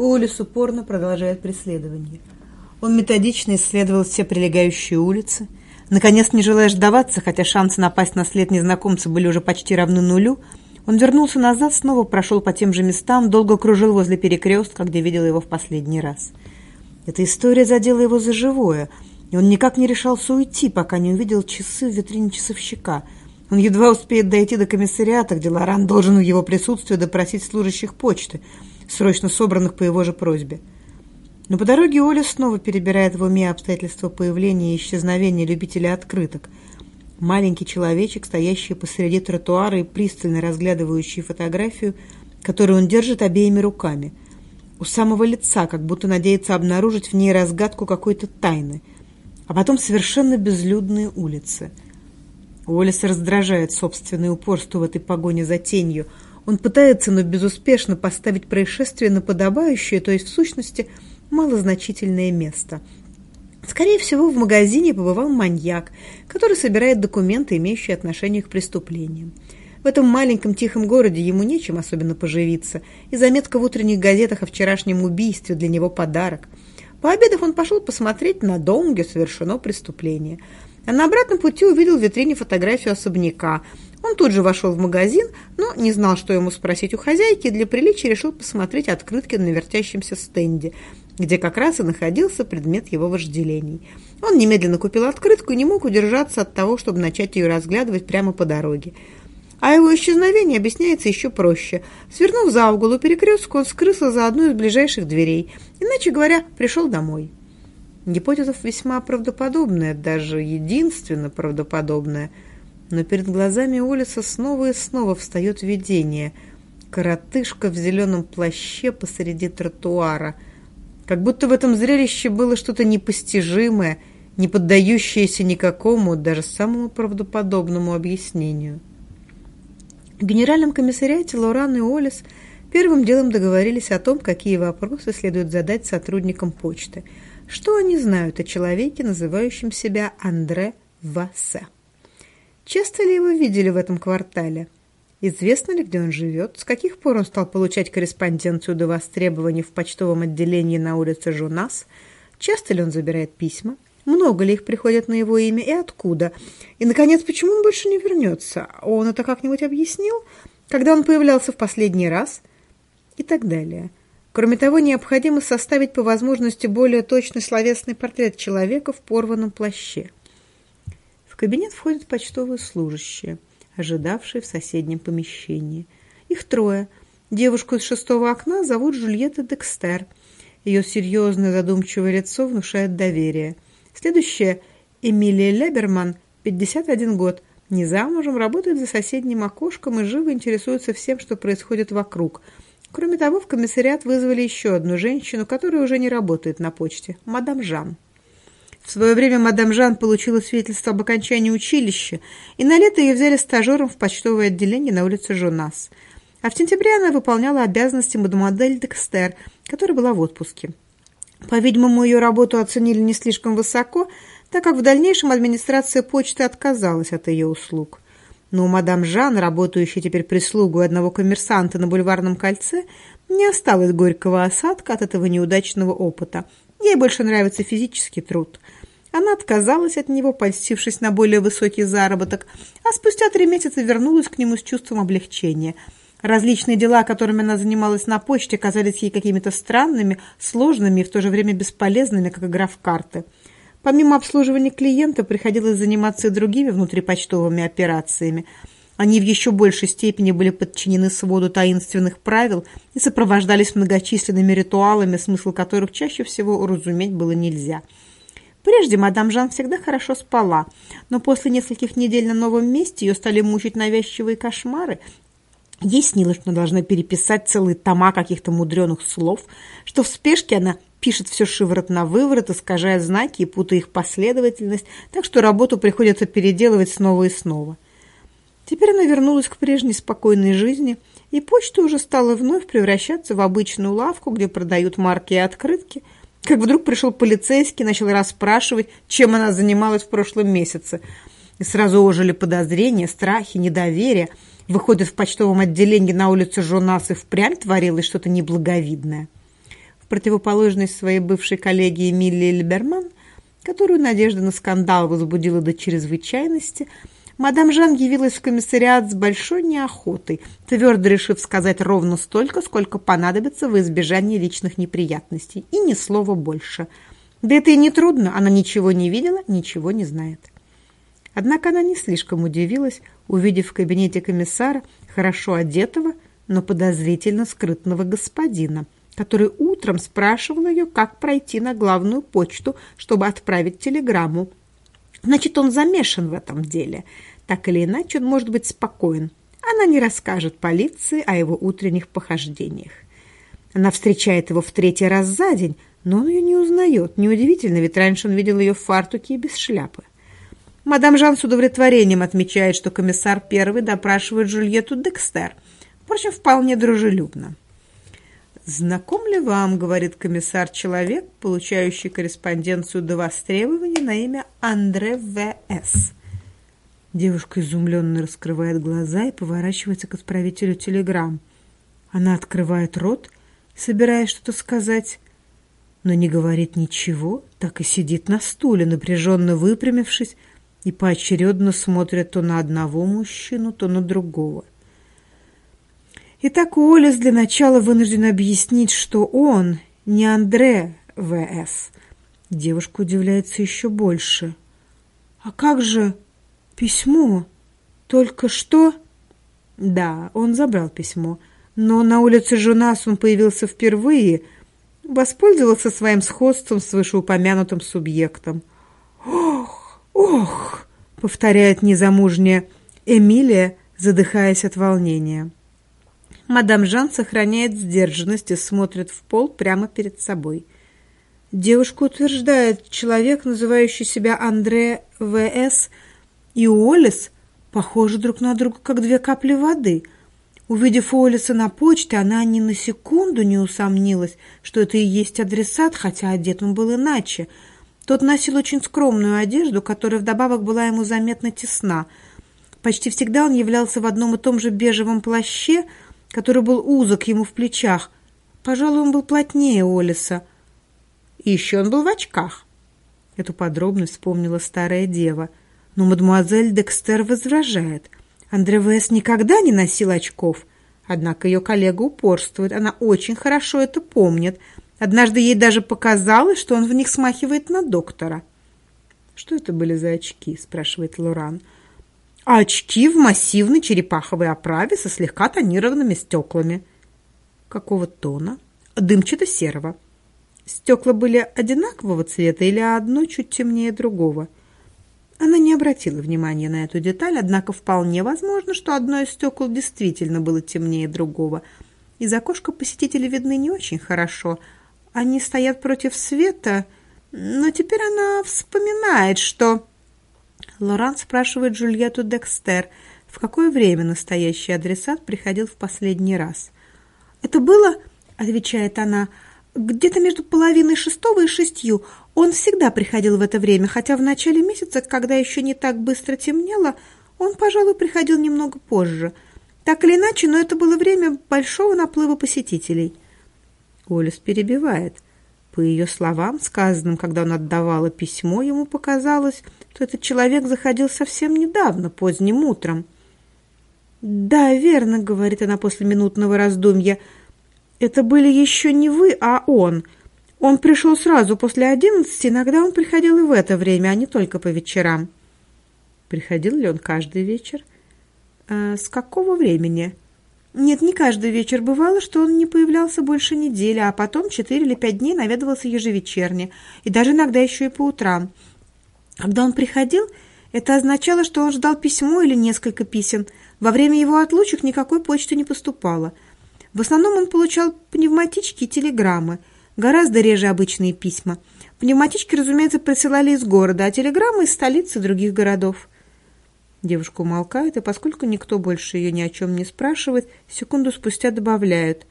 Уоллес упорно продолжает преследование. Он методично исследовал все прилегающие улицы. Наконец, не желая сдаваться, хотя шансы напасть на след незнакомца были уже почти равны нулю, он вернулся назад, снова прошел по тем же местам, долго кружил возле перекрестка, где видел его в последний раз. Эта история задела его за живое, и он никак не решался уйти, пока не увидел часы в витрине часовщика. Он едва успеет дойти до комиссариата, где Лоран должен в его присутствии допросить служащих почты, срочно собранных по его же просьбе. Но по дороге Оля снова перебирает в уме обстоятельства появления и исчезновения любителя открыток – Маленький человечек, стоящий посреди тротуара и пристально разглядывающий фотографию, которую он держит обеими руками. У самого лица, как будто надеется обнаружить в ней разгадку какой-то тайны. А потом совершенно безлюдные улицы. Уоллес раздражает собственное упорство в этой погоне за тенью. Он пытается, но безуспешно поставить происшествие на подобающее, то есть в сущности малозначительное место – Скорее всего, в магазине побывал маньяк, который собирает документы, имеющие отношение к преступлениям. В этом маленьком тихом городе ему нечем особенно поживиться, и заметка в утренних газетах о вчерашнем убийстве для него подарок. Пообедав, он пошел посмотреть на дом, где совершено преступление. А на обратном пути увидел в витрине фотографию особняка. Он тут же вошел в магазин, но не знал, что ему спросить у хозяйки, и для приличия решил посмотреть открытки на вертящемся стенде – где как раз и находился предмет его вожделений. Он немедленно купил открытку и не мог удержаться от того, чтобы начать ее разглядывать прямо по дороге. А его исчезновение объясняется еще проще. Свернув за угол у перекрестка, он скрылся за одну из ближайших дверей. Иначе говоря, пришел домой. Гипотеза весьма правдоподобная, даже единственно правдоподобная. Но перед глазами Олиса снова и снова встает видение. Коротышка в зеленом плаще посреди тротуара – как будто в этом зрелище было что-то непостижимое, не поддающееся никакому, даже самому правдоподобному объяснению. В генеральном комиссариате Лоран и Олис первым делом договорились о том, какие вопросы следует задать сотрудникам почты. Что они знают о человеке, называющем себя Андре Вассе? Часто ли его видели в этом квартале? Известно ли, где он живет? С каких пор он стал получать корреспонденцию до востребований в почтовом отделении на улице Жунас? Часто ли он забирает письма? Много ли их приходят на его имя и откуда? И, наконец, почему он больше не вернется? Он это как-нибудь объяснил? Когда он появлялся в последний раз? И так далее. Кроме того, необходимо составить по возможности более точный словесный портрет человека в порванном плаще. Кабинет входят почтовые служащие – ожидавшей в соседнем помещении. Их трое. Девушку из шестого окна зовут Жульетта Декстер. Ее серьезное задумчивое лицо внушает доверие. Следующая – Эмилия Леберман, 51 год. Не замужем, работает за соседним окошком и живо интересуется всем, что происходит вокруг. Кроме того, в комиссариат вызвали еще одну женщину, которая уже не работает на почте – мадам Жан. В свое время мадам Жан получила свидетельство об окончании училища, и на лето ее взяли стажером в почтовое отделение на улице Жонас. А в сентябре она выполняла обязанности мадемуадель Декстер, которая была в отпуске. По-видимому, ее работу оценили не слишком высоко, так как в дальнейшем администрация почты отказалась от ее услуг. Но мадам Жан, работающей теперь прислугу одного коммерсанта на бульварном кольце, не осталось горького осадка от этого неудачного опыта. Ей больше нравится физический труд. Она отказалась от него, польстившись на более высокий заработок, а спустя три месяца вернулась к нему с чувством облегчения. Различные дела, которыми она занималась на почте, казались ей какими-то странными, сложными и в то же время бесполезными, как игра в карты. Помимо обслуживания клиента, приходилось заниматься и другими внутрипочтовыми операциями. Они в еще большей степени были подчинены своду таинственных правил и сопровождались многочисленными ритуалами, смысл которых чаще всего уразуметь было нельзя – Прежде мадам Жан всегда хорошо спала, но после нескольких недель на новом месте ее стали мучить навязчивые кошмары. Ей снилось, что она должна переписать целые тома каких-то мудреных слов, что в спешке она пишет все шиворот на выворот, искажая знаки и путая их последовательность, так что работу приходится переделывать снова и снова. Теперь она вернулась к прежней спокойной жизни, и почта уже стала вновь превращаться в обычную лавку, где продают марки и открытки – как вдруг пришел полицейский, начал расспрашивать, чем она занималась в прошлом месяце. И сразу ожили подозрения, страхи, недоверие. Выходит, в почтовом отделении на улице Жонас и впрямь творилось что-то неблаговидное. противоположность своей бывшей коллеге Эмилии Либерман, которую надежда на скандал возбудила до чрезвычайности, мадам Жан явилась в комиссариат с большой неохотой, твердо решив сказать ровно столько, сколько понадобится в избежании личных неприятностей, и ни слова больше. Да это и не трудно, она ничего не видела, ничего не знает. Однако она не слишком удивилась, увидев в кабинете комиссара хорошо одетого, но подозрительно скрытного господина, который утром спрашивал ее, как пройти на главную почту, чтобы отправить телеграмму. Значит, он замешан в этом деле. Так или иначе, он может быть спокоен. Она не расскажет полиции о его утренних похождениях. Она встречает его в третий раз за день, но он ее не узнает. Неудивительно, ведь раньше он видел ее в фартуке и без шляпы. Мадам Жан с удовлетворением отмечает, что комиссар первый допрашивает Жульетту Декстер, впрочем, вполне дружелюбно. «Знаком ли вам, — говорит комиссар, — человек, получающий корреспонденцию до востребования на имя Андре В.С.?» Девушка изумленно раскрывает глаза и поворачивается к отправителю телеграмм. Она открывает рот, собираясь что-то сказать, но не говорит ничего, так и сидит на стуле, напряженно выпрямившись, и поочередно смотрят то на одного мужчину, то на другого. Итак, Уоллес для начала вынужден объяснить, что он не Андре В.С. Девушка удивляется еще больше. «А как же письмо? Только что?» Да, он забрал письмо, но на улице Жунас он появился впервые, воспользовался своим сходством с вышеупомянутым субъектом. «Ох!» «Ох!» — повторяет незамужняя Эмилия, задыхаясь от волнения. Мадам Жан сохраняет сдержанность и смотрит в пол прямо перед собой. Девушка утверждает, человек, называющий себя Андре В.С. и Уоллес, похожи друг на друга, как две капли воды. Увидев Уоллеса на почте, она ни на секунду не усомнилась, что это и есть адресат, хотя одет он был иначе — тот носил очень скромную одежду, которая вдобавок была ему заметно тесна. Почти всегда он являлся в одном и том же бежевом плаще, который был узок ему в плечах. Пожалуй, он был плотнее Олиса. И еще он был в очках. Эту подробность вспомнила старая дева. Но мадемуазель Декстер возражает. Андре Вес никогда не носил очков. Однако ее коллега упорствует. Она очень хорошо это помнит — Однажды ей даже показалось, что он в них смахивает на доктора. «Что это были за очки?» – спрашивает Лоран. «А очки в массивной черепаховой оправе со слегка тонированными стеклами». «Какого тона?» «Дымчато-серого». Стекла были одинакового цвета или одно чуть темнее другого. Она не обратила внимания на эту деталь, однако вполне возможно, что одно из стекол действительно было темнее другого. Из окошка посетители видны не очень хорошо – они стоят против света, но теперь она вспоминает, что... Лоран спрашивает Джульетту Декстер, в какое время настоящий адресат приходил в последний раз. «Это было, — отвечает она, — где-то между половиной шестого и шестью. Он всегда приходил в это время, хотя в начале месяца, когда еще не так быстро темнело, он, пожалуй, приходил немного позже. Так или иначе, но это было время большого наплыва посетителей». Олес перебивает. По ее словам, сказанным, когда он отдавала письмо, ему показалось, что этот человек заходил совсем недавно, поздним утром. «Да, верно», — говорит она после минутного раздумья. «Это были еще не вы, а он. Он пришел сразу после одиннадцати, иногда он приходил и в это время, а не только по вечерам». «Приходил ли он каждый вечер?» «А «С какого времени?» Нет, не каждый вечер бывало, что он не появлялся больше недели, а потом четыре или пять дней наведывался ежевечерне, и даже иногда еще и по утрам. Когда он приходил, это означало, что он ждал письмо или несколько писем. Во время его отлучек никакой почты не поступало. В основном он получал пневматички и телеграммы, гораздо реже обычные письма. Пневматички, разумеется, присылали из города, а телеграммы из столицы других городов. Девушка умолкает, и поскольку никто больше ее ни о чем не спрашивает, секунду спустя добавляют.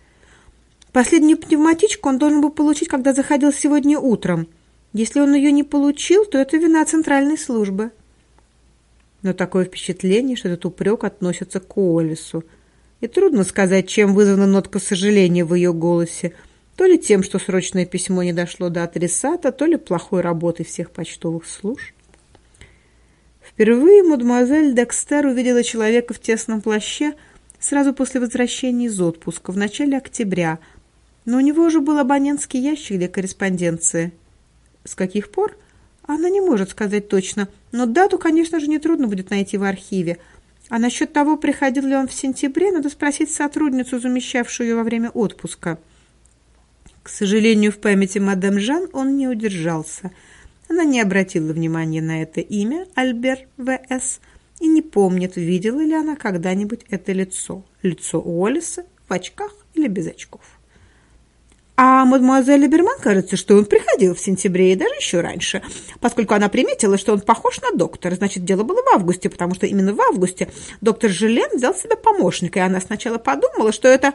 Последнюю пневматичку он должен был получить, когда заходил сегодня утром. Если он ее не получил, то это вина центральной службы. Но такое впечатление, что этот упрек относится к Олису. И трудно сказать, чем вызвана нотка сожаления в ее голосе. То ли тем, что срочное письмо не дошло до адресата, то ли плохой работой всех почтовых служб. Впервые мадемуазель Декстер увидела человека в тесном плаще сразу после возвращения из отпуска, в начале октября, но у него уже был абонентский ящик для корреспонденции. С каких пор? Она не может сказать точно, но дату, конечно же, нетрудно будет найти в архиве. А насчет того, приходил ли он в сентябре, надо спросить сотрудницу, замещавшую ее во время отпуска. К сожалению, в памяти мадам Жан он не удержался. Она не обратила внимания на это имя, Альбер В.С., и не помнит, видела ли она когда-нибудь это лицо. Лицо Уоллеса в очках или без очков. А мадемуазель Либерман, кажется, что он приходил в сентябре и даже еще раньше, поскольку она приметила, что он похож на доктора. Значит, дело было в августе, потому что именно в августе доктор Желен взял себе помощника, и она сначала подумала, что это...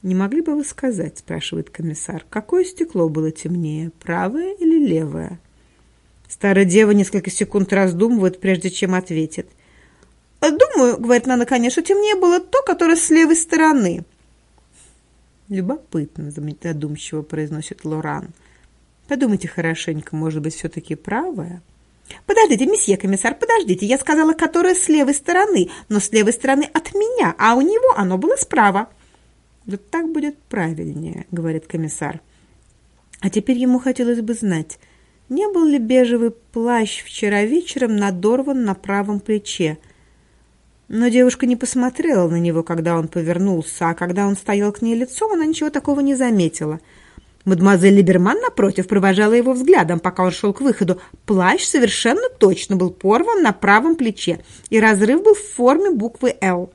«Не могли бы вы сказать, — спрашивает комиссар, — какое стекло было темнее, правое или левое?» Старая дева несколько секунд раздумывает, прежде чем ответит. «Думаю, — говорит она наконец, — что темнее было то, которое с левой стороны». «Любопытно», — задумчиво произносит Лоран. «Подумайте хорошенько, может быть, все-таки правое?» «Подождите, месье комиссар, подождите. Я сказала, которое с левой стороны, но с левой стороны от меня, а у него оно было справа». «Вот так будет правильнее», — говорит комиссар. А теперь ему хотелось бы знать, не был ли бежевый плащ вчера вечером надорван на правом плече. Но девушка не посмотрела на него, когда он повернулся, а когда он стоял к ней лицом, она ничего такого не заметила. Мадемуазель Либерман, напротив, провожала его взглядом, пока он шел к выходу. Плащ совершенно точно был порван на правом плече, и разрыв был в форме буквы «Л».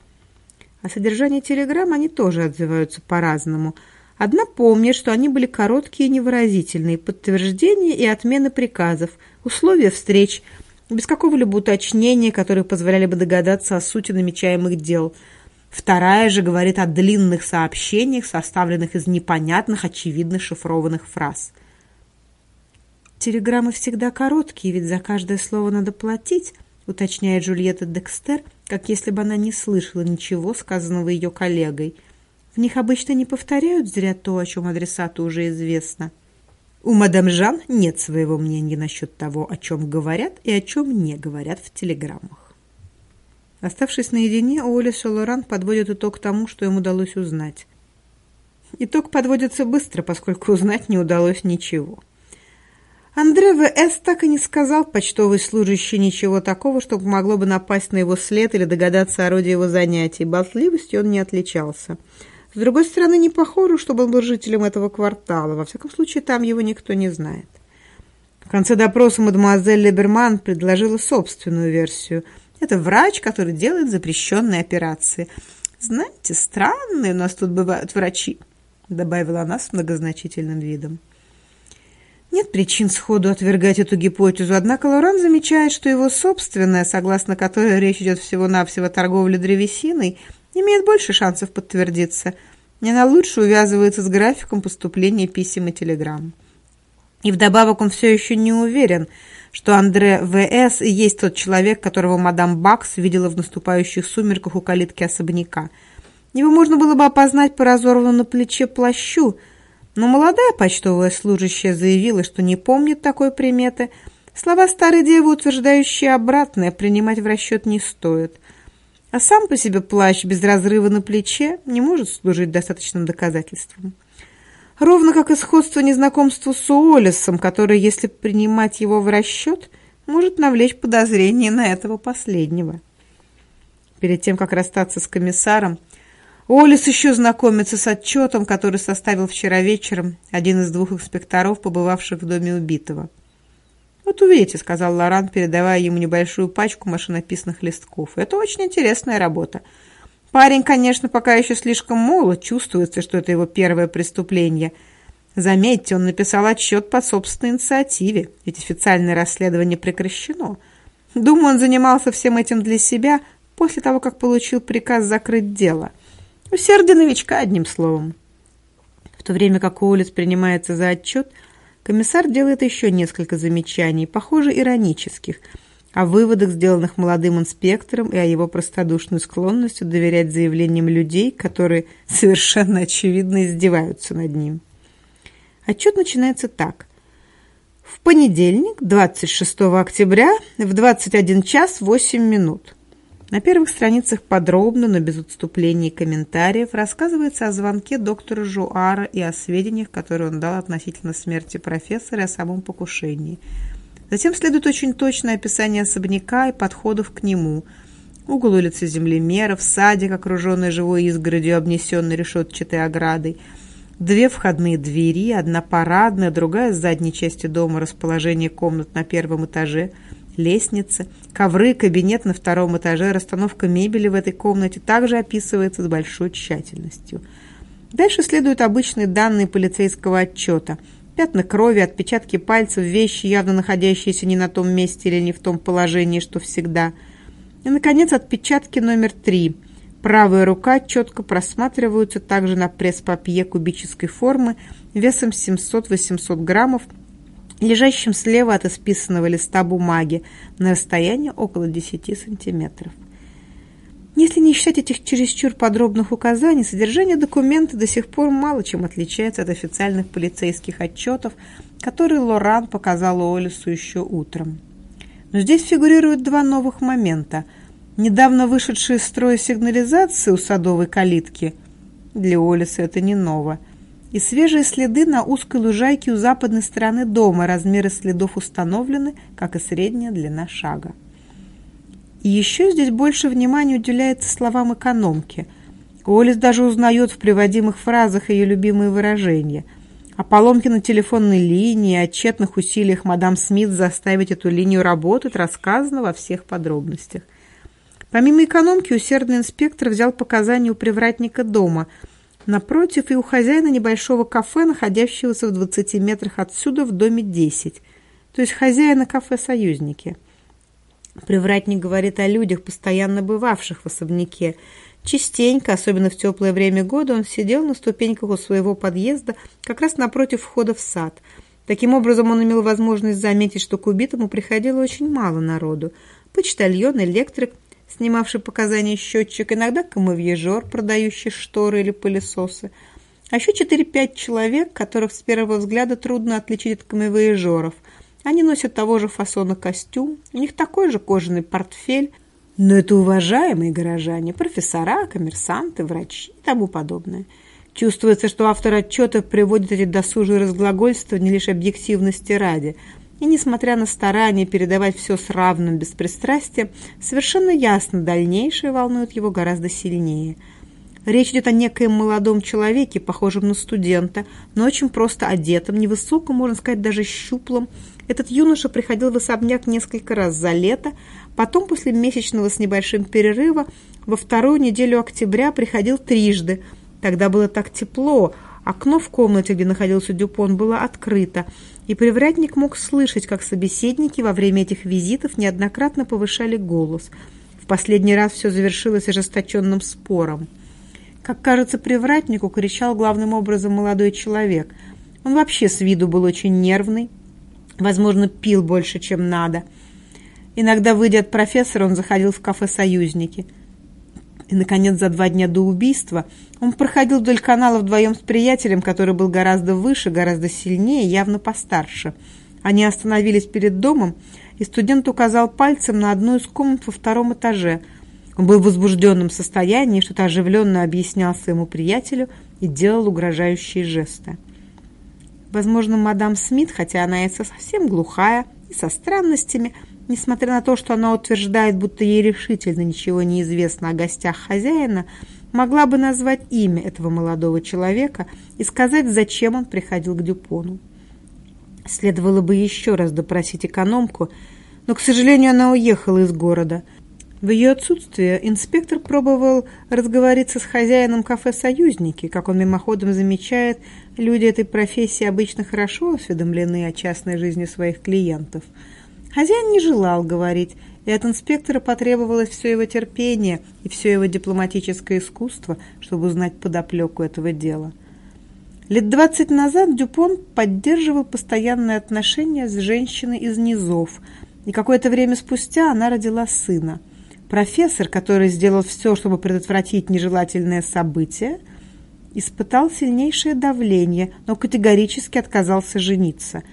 О содержании телеграмм они тоже отзываются по-разному. Одна помнит, что они были короткие и невыразительные, подтверждения и отмены приказов, условия встреч, без какого-либо уточнения, которые позволяли бы догадаться о сути намечаемых дел. Вторая же говорит о длинных сообщениях, составленных из непонятных, очевидно шифрованных фраз. «Телеграммы всегда короткие, ведь за каждое слово надо платить», уточняет Джульетта Декстер – как если бы она не слышала ничего, сказанного ее коллегой. В них обычно не повторяют зря то, о чем адресату уже известно. У мадам Жан нет своего мнения насчет того, о чем говорят и о чем не говорят в телеграммах. Оставшись наедине, Оля Солоран подводит итог тому, что им удалось узнать. Итог подводится быстро, поскольку узнать не удалось ничего. Андре В.С. так и не сказал почтовой служащей ничего такого, что могло бы напасть на его след или догадаться о роде его занятий. Болтливостью он не отличался. С другой стороны, не похоже, чтобы он был жителем этого квартала. Во всяком случае, там его никто не знает. В конце допроса мадемуазель Леберман предложила собственную версию. Это врач, который делает запрещенные операции. «Знаете, странные у нас тут бывают врачи», — добавила она с многозначительным видом. Нет причин сходу отвергать эту гипотезу, однако Лоран замечает, что его собственная, согласно которой речь идет всего-навсего о торговле древесиной, имеет больше шансов подтвердиться. И она лучше увязывается с графиком поступления писем и телеграмм. И вдобавок он все еще не уверен, что Андре В.С. есть тот человек, которого мадам Бакс видела в наступающих сумерках у калитки особняка. Его можно было бы опознать по разорванному на плече плащу, но молодая почтовая служащая заявила, что не помнит такой приметы. Слова старой девы, утверждающие обратное, принимать в расчет не стоит. А сам по себе плащ без разрыва на плече не может служить достаточным доказательством. Ровно как и сходство незнакомства с Уоллесом, которое, если принимать его в расчет, может навлечь подозрение на этого последнего. Перед тем, как расстаться с комиссаром, Олис еще знакомится с отчетом, который составил вчера вечером один из двух инспекторов, побывавших в доме убитого. «Вот увидите», — сказал Лоран, передавая ему небольшую пачку машинописных листков. «Это очень интересная работа. Парень, конечно, пока еще слишком молод, чувствуется, что это его первое преступление. Заметьте, он написал отчет по собственной инициативе, ведь официальное расследование прекращено. Думаю, он занимался всем этим для себя после того, как получил приказ закрыть дело». Усердие новичка, одним словом. В то время как Уоллес принимается за отчет, комиссар делает еще несколько замечаний, похоже, иронических, о выводах, сделанных молодым инспектором, и о его простодушной склонностью доверять заявлениям людей, которые совершенно очевидно издеваются над ним. Отчет начинается так. В понедельник, 26 октября, в 21 час 8 минут. На первых страницах подробно, но без отступлений и комментариев, рассказывается о звонке доктора Жуара и о сведениях, которые он дал относительно смерти профессора и о самом покушении. Затем следует очень точное описание особняка и подходов к нему. Угол улицы Землемеров, садик, окруженный живой изгородью, обнесенный решетчатой оградой, две входные двери, одна парадная, другая с задней части дома, расположение комнат на первом этаже – лестница, ковры, кабинет на втором этаже, расстановка мебели в этой комнате также описывается с большой тщательностью. Дальше следуют обычные данные полицейского отчета. Пятна крови, отпечатки пальцев, вещи, явно находящиеся не на том месте или не в том положении, что всегда. И, наконец, отпечатки номер три. Правая рука четко просматриваются также на пресс-папье кубической формы весом 700-800 граммов лежащим слева от исписанного листа бумаги на расстоянии около 10 сантиметров. Если не считать этих чересчур подробных указаний, содержание документа до сих пор мало чем отличается от официальных полицейских отчетов, которые Лоран показал Олису еще утром. Но здесь фигурируют два новых момента. Недавно вышедшие из строя сигнализации у садовой калитки. Для Олиса это не ново и свежие следы на узкой лужайке у западной стороны дома. Размеры следов установлены, как и средняя длина шага. И еще здесь больше внимания уделяется словам экономки. Уоллес даже узнает в приводимых фразах ее любимые выражения. О поломке на телефонной линии, о тщетных усилиях мадам Смит заставить эту линию работать рассказано во всех подробностях. Помимо экономки, усердный инспектор взял показания у привратника дома – напротив и у хозяина небольшого кафе, находящегося в 20 метрах отсюда в доме 10, то есть хозяина кафе «Союзники». Привратник говорит о людях, постоянно бывавших в особняке. Частенько, особенно в теплое время года, он сидел на ступеньках у своего подъезда, как раз напротив входа в сад. Таким образом, он имел возможность заметить, что к убитому приходило очень мало народу. Почтальон, электрик – снимавший показания счетчик, иногда камовьежор, продающий шторы или пылесосы, а еще 4-5 человек, которых с первого взгляда трудно отличить от камевояжеров. Они носят того же фасона костюм, у них такой же кожаный портфель, но это уважаемые горожане, профессора, коммерсанты, врачи и тому подобное. Чувствуется, что автор отчета приводит эти досужие разглагольства не лишь объективности ради – и, несмотря на старание передавать все с равным беспристрастием, совершенно ясно, дальнейшее волнует его гораздо сильнее. Речь идет о некоем молодом человеке, похожем на студента, но очень просто одетом, невысоком, можно сказать, даже щуплом. Этот юноша приходил в особняк несколько раз за лето, потом после месячного с небольшим перерыва во вторую неделю октября приходил трижды. Тогда было так тепло, окно в комнате, где находился Дюпон, было открыто, и привратник мог слышать, как собеседники во время этих визитов неоднократно повышали голос. В последний раз все завершилось ожесточенным спором. Как кажется, привратнику кричал главным образом молодой человек. Он вообще с виду был очень нервный, возможно, пил больше, чем надо. Иногда, выйдя от профессора, он заходил в кафе «Союзники». И, наконец, за два дня до убийства он проходил вдоль канала вдвоем с приятелем, который был гораздо выше, гораздо сильнее, явно постарше. Они остановились перед домом, и студент указал пальцем на одну из комнат во втором этаже. Он был в возбужденном состоянии, что-то оживленно объяснял своему приятелю и делал угрожающие жесты. Возможно, мадам Смит, хотя она и совсем глухая, и со странностями, Несмотря на то, что она утверждает, будто ей решительно ничего не известно о гостях хозяина, могла бы назвать имя этого молодого человека и сказать, зачем он приходил к Дюпону. Следовало бы еще раз допросить экономку, но, к сожалению, она уехала из города. В ее отсутствие инспектор пробовал разговориться с хозяином кафе «Союзники». Как он мимоходом замечает, люди этой профессии обычно хорошо осведомлены о частной жизни своих клиентов – Хозяин не желал говорить, и от инспектора потребовалось все его терпение и все его дипломатическое искусство, чтобы узнать подоплеку этого дела. Лет двадцать назад Дюпон поддерживал постоянные отношения с женщиной из низов, и какое-то время спустя она родила сына. Профессор, который сделал все, чтобы предотвратить нежелательное событие, испытал сильнейшее давление, но категорически отказался жениться.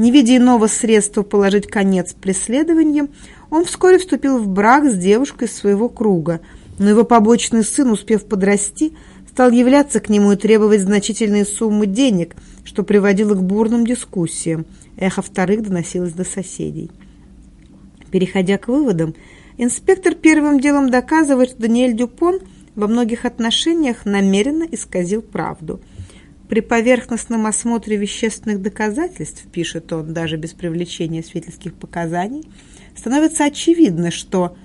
Не видя иного средства положить конец преследованиям, он вскоре вступил в брак с девушкой своего круга, но его побочный сын, успев подрасти, стал являться к нему и требовать значительные суммы денег, что приводило к бурным дискуссиям. Эхо вторых доносилось до соседей. Переходя к выводам, инспектор первым делом доказывает, что Даниэль Дюпон во многих отношениях намеренно исказил правду. При поверхностном осмотре вещественных доказательств, пишет он, даже без привлечения свидетельских показаний, становится очевидно, что,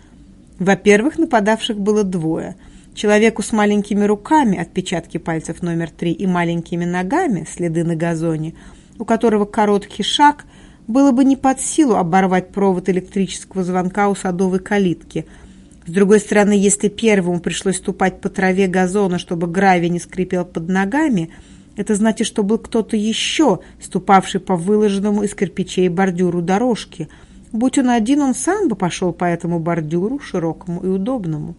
во-первых, нападавших было двое – Человеку с маленькими руками, отпечатки пальцев номер три, и маленькими ногами, следы на газоне, у которого короткий шаг, было бы не под силу оборвать провод электрического звонка у садовой калитки. С другой стороны, если первому пришлось ступать по траве газона, чтобы гравий не скрипел под ногами, это значит, что был кто-то еще, ступавший по выложенному из кирпичей бордюру дорожки. Будь он один, он сам бы пошел по этому бордюру, широкому и удобному.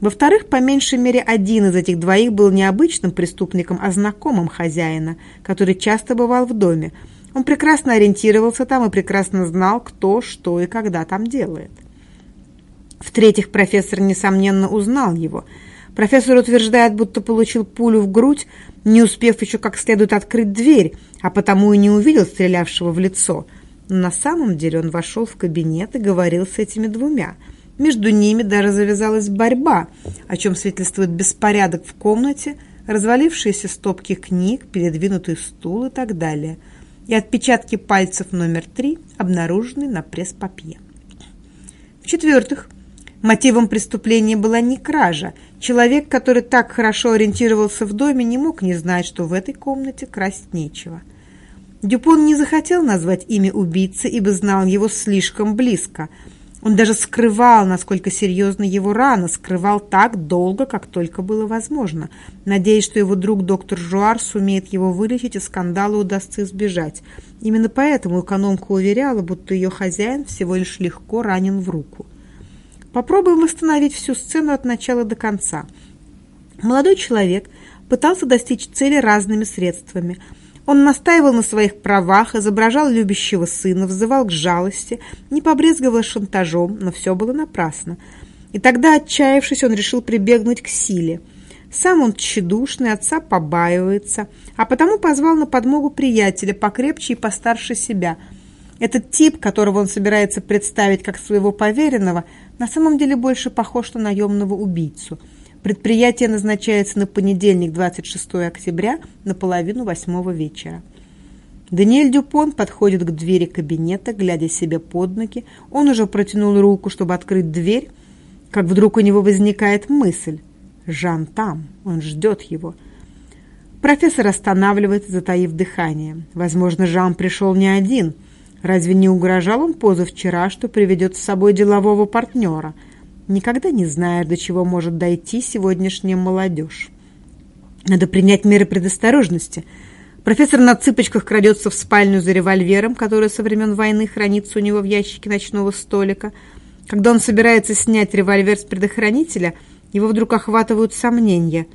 Во-вторых, по меньшей мере один из этих двоих был не обычным преступником, а знакомым хозяина, который часто бывал в доме. Он прекрасно ориентировался там и прекрасно знал, кто, что и когда там делает. В-третьих, профессор, несомненно, узнал его. Профессор утверждает, будто получил пулю в грудь, не успев еще как следует открыть дверь, а потому и не увидел стрелявшего в лицо. Но на самом деле он вошел в кабинет и говорил с этими двумя – между ними даже завязалась борьба, о чем свидетельствует беспорядок в комнате, развалившиеся стопки книг, передвинутый стул и так далее. И отпечатки пальцев номер три обнаружены на пресс-папье. В-четвертых, мотивом преступления была не кража. Человек, который так хорошо ориентировался в доме, не мог не знать, что в этой комнате красть нечего. Дюпон не захотел назвать имя убийцы, ибо знал его слишком близко – он даже скрывал, насколько серьезна его рана, скрывал так долго, как только было возможно, надеясь, что его друг доктор Жуар сумеет его вылечить и скандала удастся избежать. Именно поэтому экономка уверяла, будто ее хозяин всего лишь легко ранен в руку. Попробуем восстановить всю сцену от начала до конца. Молодой человек пытался достичь цели разными средствами – он настаивал на своих правах, изображал любящего сына, взывал к жалости, не побрезговал шантажом, но все было напрасно. И тогда, отчаявшись, он решил прибегнуть к силе. Сам он тщедушный, отца побаивается, а потому позвал на подмогу приятеля, покрепче и постарше себя. Этот тип, которого он собирается представить как своего поверенного, на самом деле больше похож на наемного убийцу – Предприятие назначается на понедельник, 26 октября, на половину восьмого вечера. Даниэль Дюпон подходит к двери кабинета, глядя себе под ноги. Он уже протянул руку, чтобы открыть дверь, как вдруг у него возникает мысль. Жан там, он ждет его. Профессор останавливается, затаив дыхание. Возможно, Жан пришел не один. Разве не угрожал он позавчера, что приведет с собой делового партнера – Никогда не знаешь, до чего может дойти сегодняшняя молодежь. Надо принять меры предосторожности. Профессор на цыпочках крадется в спальню за револьвером, который со времен войны хранится у него в ящике ночного столика. Когда он собирается снять револьвер с предохранителя, его вдруг охватывают сомнения.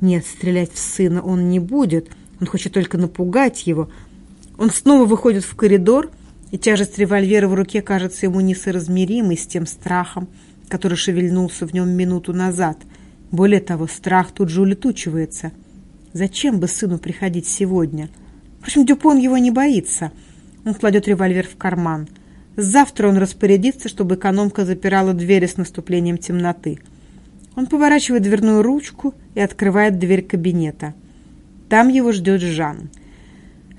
Нет, стрелять в сына он не будет. Он хочет только напугать его. Он снова выходит в коридор, и тяжесть револьвера в руке кажется ему несоразмеримой с тем страхом, который шевельнулся в нем минуту назад. Более того, страх тут же улетучивается. Зачем бы сыну приходить сегодня? Впрочем, Дюпон его не боится. Он кладет револьвер в карман. Завтра он распорядится, чтобы экономка запирала двери с наступлением темноты. Он поворачивает дверную ручку и открывает дверь кабинета. Там его ждет Жан.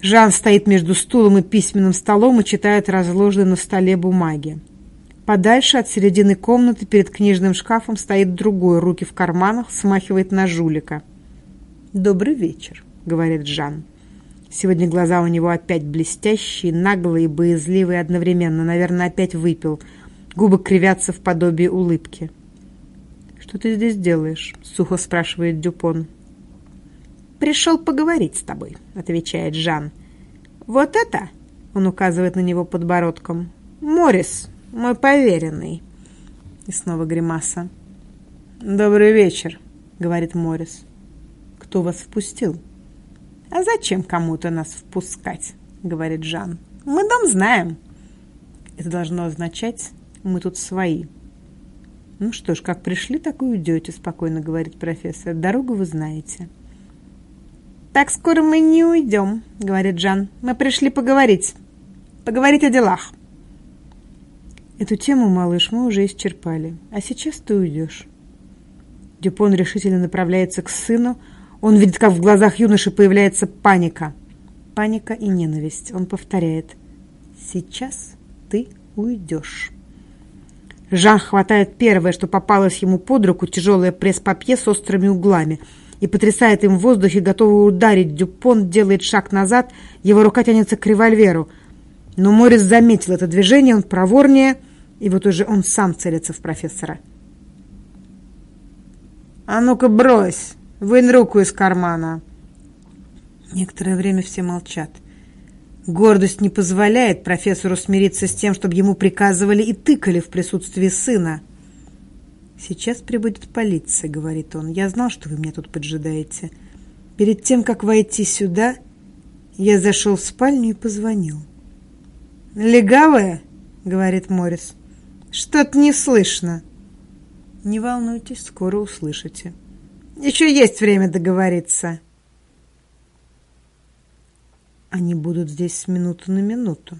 Жан стоит между стулом и письменным столом и читает разложенные на столе бумаги. Подальше от середины комнаты перед книжным шкафом стоит другой, руки в карманах, смахивает на жулика. «Добрый вечер», — говорит Жан. Сегодня глаза у него опять блестящие, наглые боязливые одновременно. Наверное, опять выпил. Губы кривятся в подобии улыбки. «Что ты здесь делаешь?» — сухо спрашивает Дюпон. «Пришел поговорить с тобой», — отвечает Жан. «Вот это?» — он указывает на него подбородком. «Моррис, мой поверенный». И снова гримаса. «Добрый вечер», — говорит Морис. кто вас впустил. «А зачем кому-то нас впускать?» — говорит Жан. «Мы дом знаем». Это должно означать «мы тут свои». «Ну что ж, как пришли, так и уйдете», — спокойно говорит профессор. «Дорогу вы знаете». «Так скоро мы не уйдем», — говорит Жан. «Мы пришли поговорить. Поговорить о делах». Эту тему, малыш, мы уже исчерпали. А сейчас ты уйдешь. Дюпон решительно направляется к сыну. Он видит, как в глазах юноши появляется паника. Паника и ненависть. Он повторяет. Сейчас ты уйдешь. Жан хватает первое, что попалось ему под руку, тяжелое пресс-папье с острыми углами, и потрясает им в воздухе, готовый ударить. Дюпон делает шаг назад, его рука тянется к револьверу. Но Морис заметил это движение, он проворнее, и вот уже он сам целится в профессора. «А ну-ка брось! Вынь руку из кармана!» Некоторое время все молчат. Гордость не позволяет профессору смириться с тем, чтобы ему приказывали и тыкали в присутствии сына. «Сейчас прибудет полиция», — говорит он. «Я знал, что вы меня тут поджидаете. Перед тем, как войти сюда, я зашел в спальню и позвонил». «Легавая?» — говорит Морис. «Что-то не слышно». «Не волнуйтесь, скоро услышите». «Еще есть время договориться». Они будут здесь с минуты на минуту.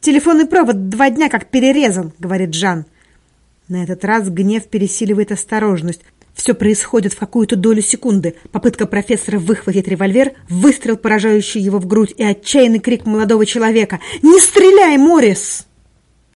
«Телефонный провод два дня как перерезан», — говорит Жан. На этот раз гнев пересиливает осторожность. Все происходит в какую-то долю секунды. Попытка профессора выхватить револьвер, выстрел, поражающий его в грудь, и отчаянный крик молодого человека. «Не стреляй, Моррис!»